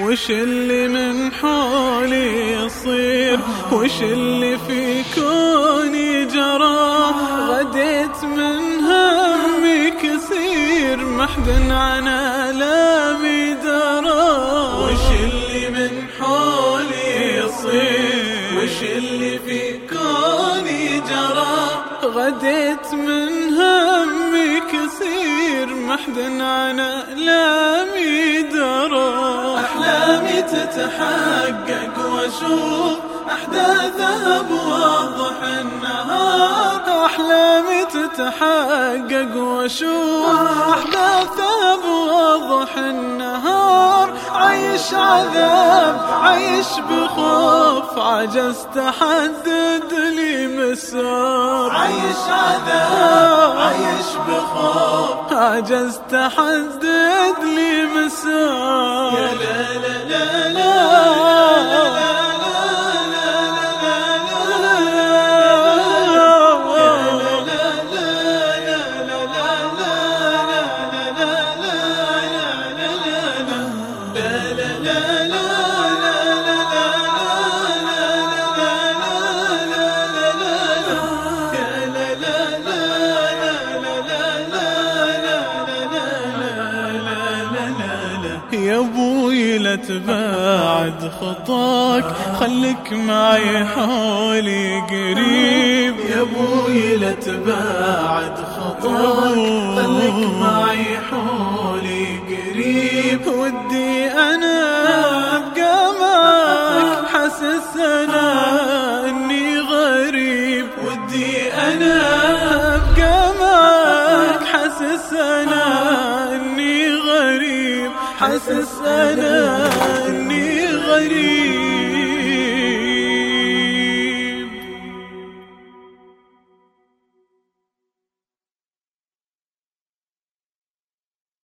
وش اللي من حولي يصير؟ وش اللي في كوني جرى؟ غديت من همي كثير محد عن آلامي درى. وش اللي من حولي يصير؟ وش اللي في كوني جرى؟ غديت من همي كثير محد عن آلامي درى. أحلامي تتحقق وأشوف أحداثها بوضح النهار. أحلامي تتحقق وأشوف أحداثها بوضح النهار. عيش عذاب عيش بخوف عجزت أحدد لي مسار. عيش عذاب عيش بخوف. عجزت أحدد لي مسار. يا لا لا لا لا. أبوي لا تبعد خطاك. خليك معي حولي قريب. يا أبوي لا تبعد خطاك. خليك معي حولي قريب. ودي أنا أبقى معك. حاسس أنا إني غريب. ودي أنا أبقى معك. حاسس أنا حاسس أنا اني غريب.